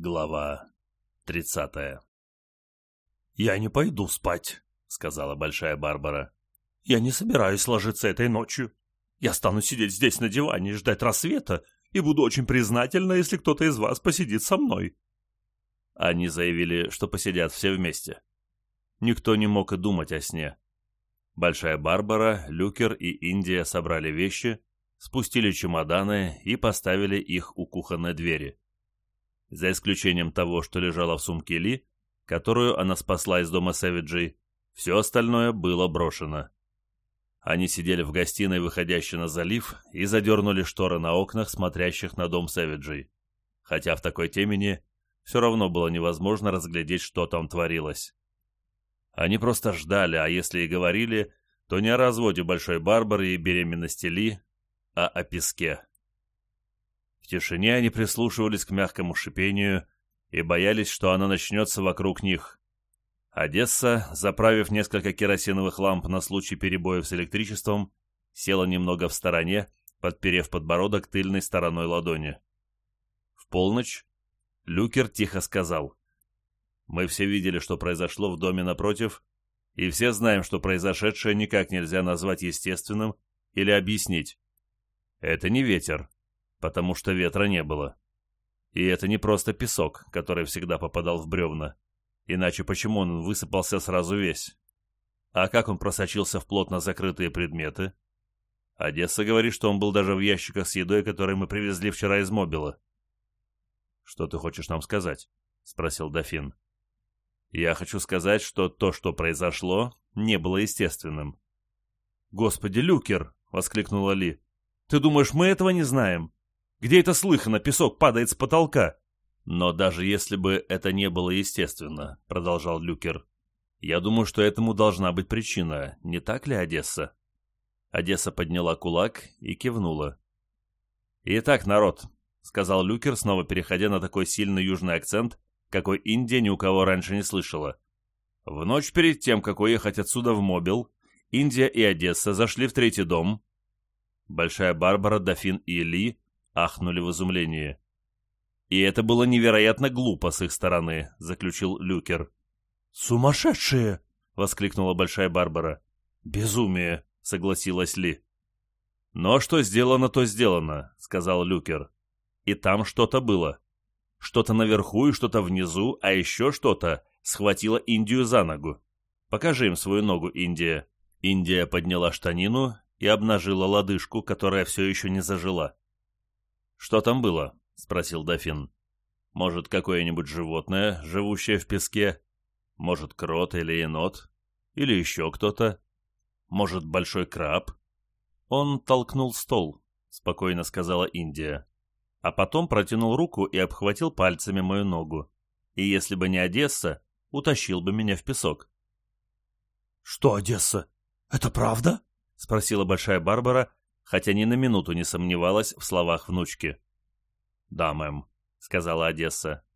Глава тридцатая «Я не пойду спать», — сказала Большая Барбара. «Я не собираюсь ложиться этой ночью. Я стану сидеть здесь на диване и ждать рассвета, и буду очень признательна, если кто-то из вас посидит со мной». Они заявили, что посидят все вместе. Никто не мог и думать о сне. Большая Барбара, Люкер и Индия собрали вещи, спустили чемоданы и поставили их у кухонной двери за исключением того, что лежало в сумке Ли, которую она спасла из дома Сэвиджей, все остальное было брошено. Они сидели в гостиной, выходящей на залив, и задернули шторы на окнах, смотрящих на дом Сэвиджей. Хотя в такой темени все равно было невозможно разглядеть, что там творилось. Они просто ждали, а если и говорили, то не о разводе Большой Барбары и беременности Ли, а о песке. В тишине они прислушивались к мягкому шипению и боялись, что она начнется вокруг них. Одесса, заправив несколько керосиновых ламп на случай перебоев с электричеством, села немного в стороне, подперев подбородок тыльной стороной ладони. В полночь Люкер тихо сказал. «Мы все видели, что произошло в доме напротив, и все знаем, что произошедшее никак нельзя назвать естественным или объяснить. Это не ветер, потому что ветра не было. И это не просто песок, который всегда попадал в бревна. Иначе почему он высыпался сразу весь? А как он просочился в плотно закрытые предметы? Одесса говорит, что он был даже в ящиках с едой, которые мы привезли вчера из Мобила. «Что ты хочешь нам сказать?» — спросил дофин. «Я хочу сказать, что то, что произошло, не было естественным». «Господи, Люкер!» — воскликнула Ли. «Ты думаешь, мы этого не знаем?» Где это слыхано, песок падает с потолка?» «Но даже если бы это не было естественно», — продолжал Люкер, «я думаю, что этому должна быть причина, не так ли, Одесса?» Одесса подняла кулак и кивнула. «Итак, народ», — сказал Люкер, снова переходя на такой сильный южный акцент, какой Индия ни у кого раньше не слышала. В ночь перед тем, как уехать отсюда в Мобил, Индия и Одесса зашли в третий дом. Большая Барбара, Дофин и Ли ахнули в изумлении. «И это было невероятно глупо с их стороны», — заключил Люкер. «Сумасшедшие!» — воскликнула Большая Барбара. «Безумие!» — согласилась Ли. «Но что сделано, то сделано», — сказал Люкер. «И там что-то было. Что-то наверху и что-то внизу, а еще что-то схватило Индию за ногу. Покажи им свою ногу, Индия». Индия подняла штанину и обнажила лодыжку, которая все еще не зажила. «Что там было?» — спросил дофин. «Может, какое-нибудь животное, живущее в песке? Может, крот или енот? Или еще кто-то? Может, большой краб?» Он толкнул стол, — спокойно сказала Индия. А потом протянул руку и обхватил пальцами мою ногу. И если бы не Одесса, утащил бы меня в песок. «Что Одесса? Это правда?» — спросила Большая Барбара, хотя ни на минуту не сомневалась в словах внучки. «Да, мэм», — сказала Одесса.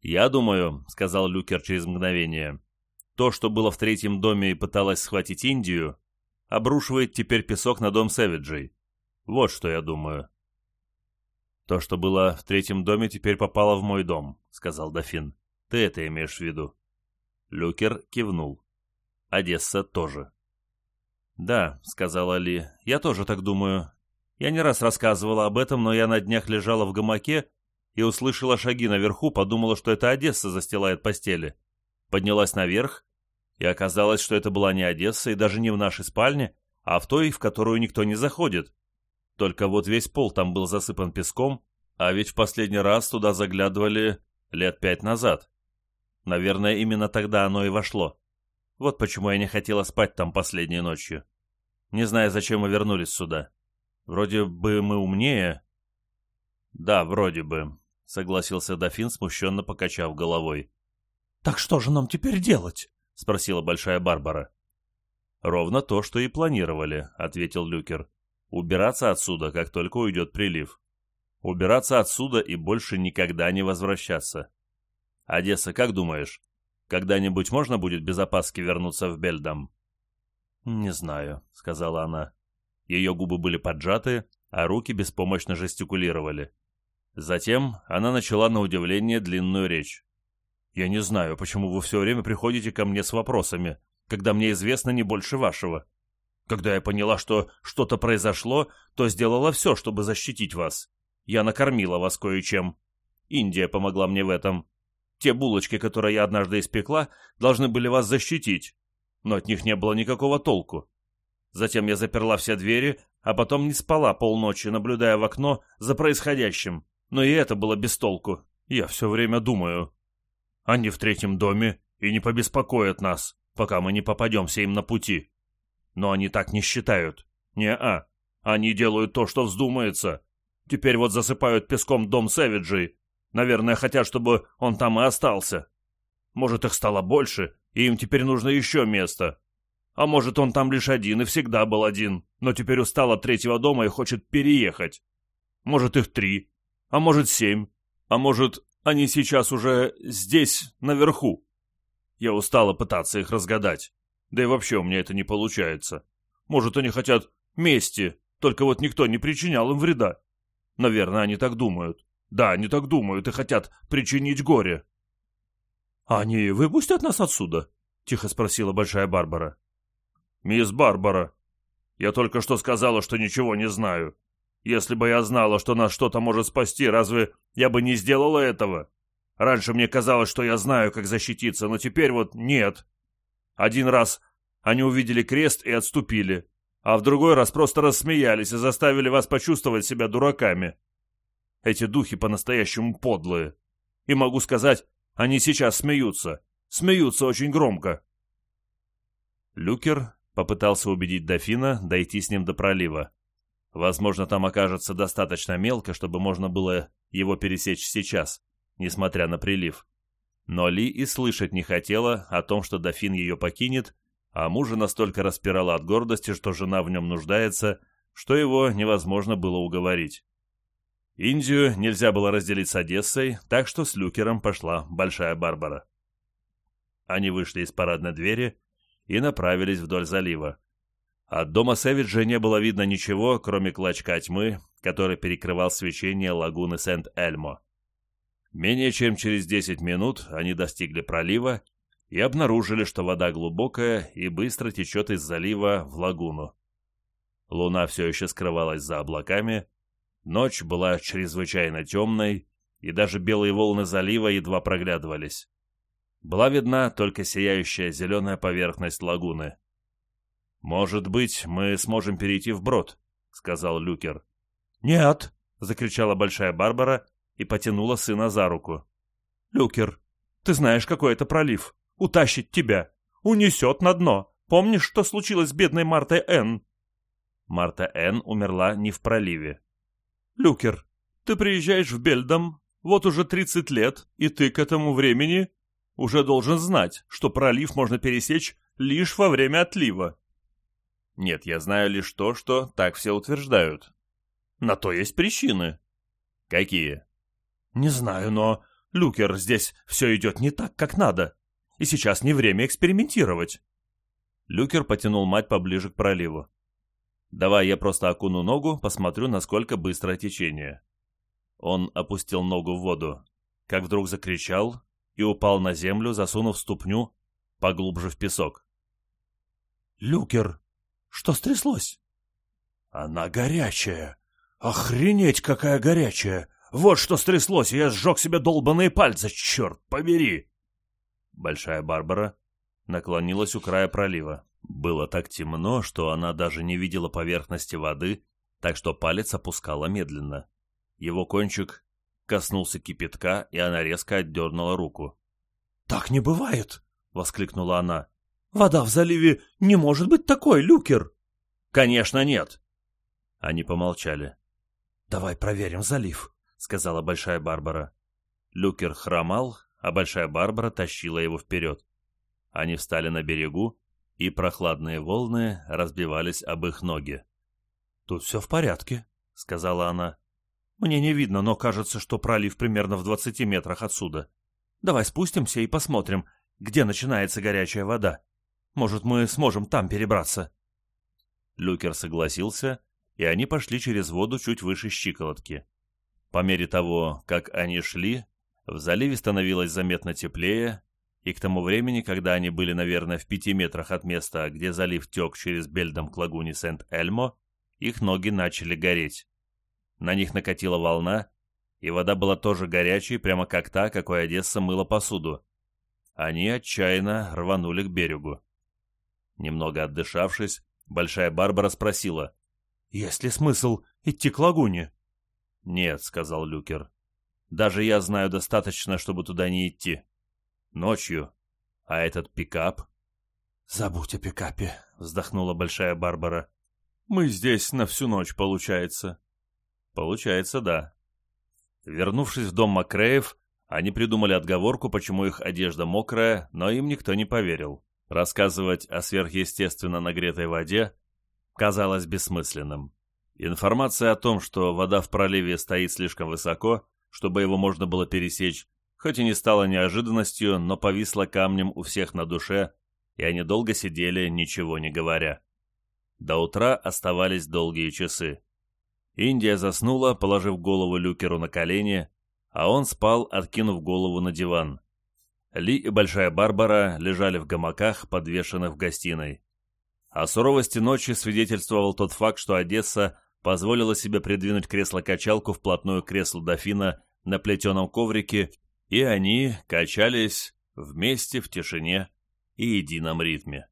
«Я думаю», — сказал Люкер через мгновение, «то, что было в третьем доме и пыталась схватить Индию, обрушивает теперь песок на дом Сэвиджей. Вот что я думаю». «То, что было в третьем доме, теперь попало в мой дом», — сказал дофин. «Ты это имеешь в виду?» Люкер кивнул. Одесса тоже. «Да», — сказала Ли, — «я тоже так думаю. Я не раз рассказывала об этом, но я на днях лежала в гамаке и услышала шаги наверху, подумала, что это Одесса застилает постели. Поднялась наверх, и оказалось, что это была не Одесса и даже не в нашей спальне, а в той, в которую никто не заходит. Только вот весь пол там был засыпан песком, а ведь в последний раз туда заглядывали лет пять назад. Наверное, именно тогда оно и вошло. Вот почему я не хотела спать там последней ночью. Не знаю, зачем мы вернулись сюда. Вроде бы мы умнее. Да, вроде бы, согласился дофин, смущенно покачав головой. Так что же нам теперь делать? спросила большая Барбара. Ровно то, что и планировали, ответил Люкер. Убираться отсюда, как только уйдет прилив. Убираться отсюда и больше никогда не возвращаться. Одесса, как думаешь, когда-нибудь можно будет без опаски вернуться в Бельдам?» «Не знаю», — сказала она. Ее губы были поджаты, а руки беспомощно жестикулировали. Затем она начала на удивление длинную речь. «Я не знаю, почему вы все время приходите ко мне с вопросами, когда мне известно не больше вашего. Когда я поняла, что что-то произошло, то сделала все, чтобы защитить вас. Я накормила вас кое-чем. Индия помогла мне в этом. Те булочки, которые я однажды испекла, должны были вас защитить, но от них не было никакого толку. Затем я заперла все двери, а потом не спала полночи, наблюдая в окно за происходящим. Но и это было без толку. Я все время думаю. Они в третьем доме и не побеспокоят нас, пока мы не попадемся им на пути. Но они так не считают. Не-а. Они делают то, что вздумается. Теперь вот засыпают песком дом Сэвиджей. Наверное, хотят, чтобы он там и остался. Может, их стало больше, и им теперь нужно еще место. А может, он там лишь один и всегда был один, но теперь устал от третьего дома и хочет переехать. Может, их три, а может, семь, а может, они сейчас уже здесь, наверху. Я устала пытаться их разгадать. Да и вообще у меня это не получается. Может, они хотят мести, только вот никто не причинял им вреда. Наверное, они так думают. Да, они так думают и хотят причинить горе. «А они выпустят нас отсюда?» — тихо спросила Большая Барбара. «Мисс Барбара, я только что сказала, что ничего не знаю. Если бы я знала, что нас что-то может спасти, разве я бы не сделала этого? Раньше мне казалось, что я знаю, как защититься, но теперь вот нет. Один раз они увидели крест и отступили, а в другой раз просто рассмеялись и заставили вас почувствовать себя дураками. Эти духи по-настоящему подлые. И могу сказать, они сейчас смеются. Смеются очень громко. Люкер Попытался убедить дофина дойти с ним до пролива. Возможно, там окажется достаточно мелко, чтобы можно было его пересечь сейчас, несмотря на прилив. Но Ли и слышать не хотела о том, что дофин ее покинет, а мужа настолько распирала от гордости, что жена в нем нуждается, что его невозможно было уговорить. Индию нельзя было разделить с Одессой, так что с Люкером пошла Большая Барбара. Они вышли из парадной двери и направились вдоль залива. От дома Сэвиджа не было видно ничего, кроме клочка тьмы, который перекрывал свечение лагуны Сент-Эльмо. Менее чем через 10 минут они достигли пролива и обнаружили, что вода глубокая и быстро течет из залива в лагуну. Луна все еще скрывалась за облаками, ночь была чрезвычайно темной, и даже белые волны залива едва проглядывались была видна только сияющая зеленая поверхность лагуны. «Может быть, мы сможем перейти вброд», — сказал Люкер. «Нет!» — закричала Большая Барбара и потянула сына за руку. «Люкер, ты знаешь, какой это пролив. Утащит тебя. Унесет на дно. Помнишь, что случилось с бедной Мартой Н?» Марта Н умерла не в проливе. «Люкер, ты приезжаешь в Бельдом, вот уже тридцать лет, и ты к этому времени уже должен знать, что пролив можно пересечь лишь во время отлива. Нет, я знаю лишь то, что так все утверждают. На то есть причины. Какие? Не знаю, но, Люкер, здесь все идет не так, как надо. И сейчас не время экспериментировать. Люкер потянул мать поближе к проливу. «Давай я просто окуну ногу, посмотрю, насколько быстрое течение». Он опустил ногу в воду, как вдруг закричал и упал на землю, засунув ступню поглубже в песок. «Люкер, что стряслось?» «Она горячая! Охренеть, какая горячая! Вот что стряслось, я сжег себе долбаные пальцы, черт побери!» Большая Барбара наклонилась у края пролива. Было так темно, что она даже не видела поверхности воды, так что палец опускала медленно. Его кончик коснулся кипятка, и она резко отдернула руку. «Так не бывает!» — воскликнула она. «Вода в заливе не может быть такой, Люкер!» «Конечно нет!» Они помолчали. «Давай проверим залив», — сказала Большая Барбара. Люкер хромал, а Большая Барбара тащила его вперед. Они встали на берегу, и прохладные волны разбивались об их ноги. «Тут все в порядке», — сказала она. Мне не видно, но кажется, что пролив примерно в двадцати метрах отсюда. Давай спустимся и посмотрим, где начинается горячая вода. Может, мы сможем там перебраться?» Люкер согласился, и они пошли через воду чуть выше щиколотки. По мере того, как они шли, в заливе становилось заметно теплее, и к тому времени, когда они были, наверное, в пяти метрах от места, где залив тек через Бельдом к лагуне Сент-Эльмо, их ноги начали гореть. На них накатила волна, и вода была тоже горячей, прямо как та, какой Одесса мыла посуду. Они отчаянно рванули к берегу. Немного отдышавшись, Большая Барбара спросила, «Есть ли смысл идти к лагуне?» «Нет», — сказал Люкер. «Даже я знаю достаточно, чтобы туда не идти. Ночью. А этот пикап?» «Забудь о пикапе», — вздохнула Большая Барбара. «Мы здесь на всю ночь, получается». «Получается, да». Вернувшись в дом Макреев, они придумали отговорку, почему их одежда мокрая, но им никто не поверил. Рассказывать о сверхъестественно нагретой воде казалось бессмысленным. Информация о том, что вода в проливе стоит слишком высоко, чтобы его можно было пересечь, хоть и не стала неожиданностью, но повисла камнем у всех на душе, и они долго сидели, ничего не говоря. До утра оставались долгие часы. Индия заснула, положив голову Люкеру на колени, а он спал, откинув голову на диван. Ли и Большая Барбара лежали в гамаках, подвешенных в гостиной. О суровости ночи свидетельствовал тот факт, что Одесса позволила себе придвинуть кресло-качалку вплотную к креслу дофина на плетеном коврике, и они качались вместе в тишине и едином ритме.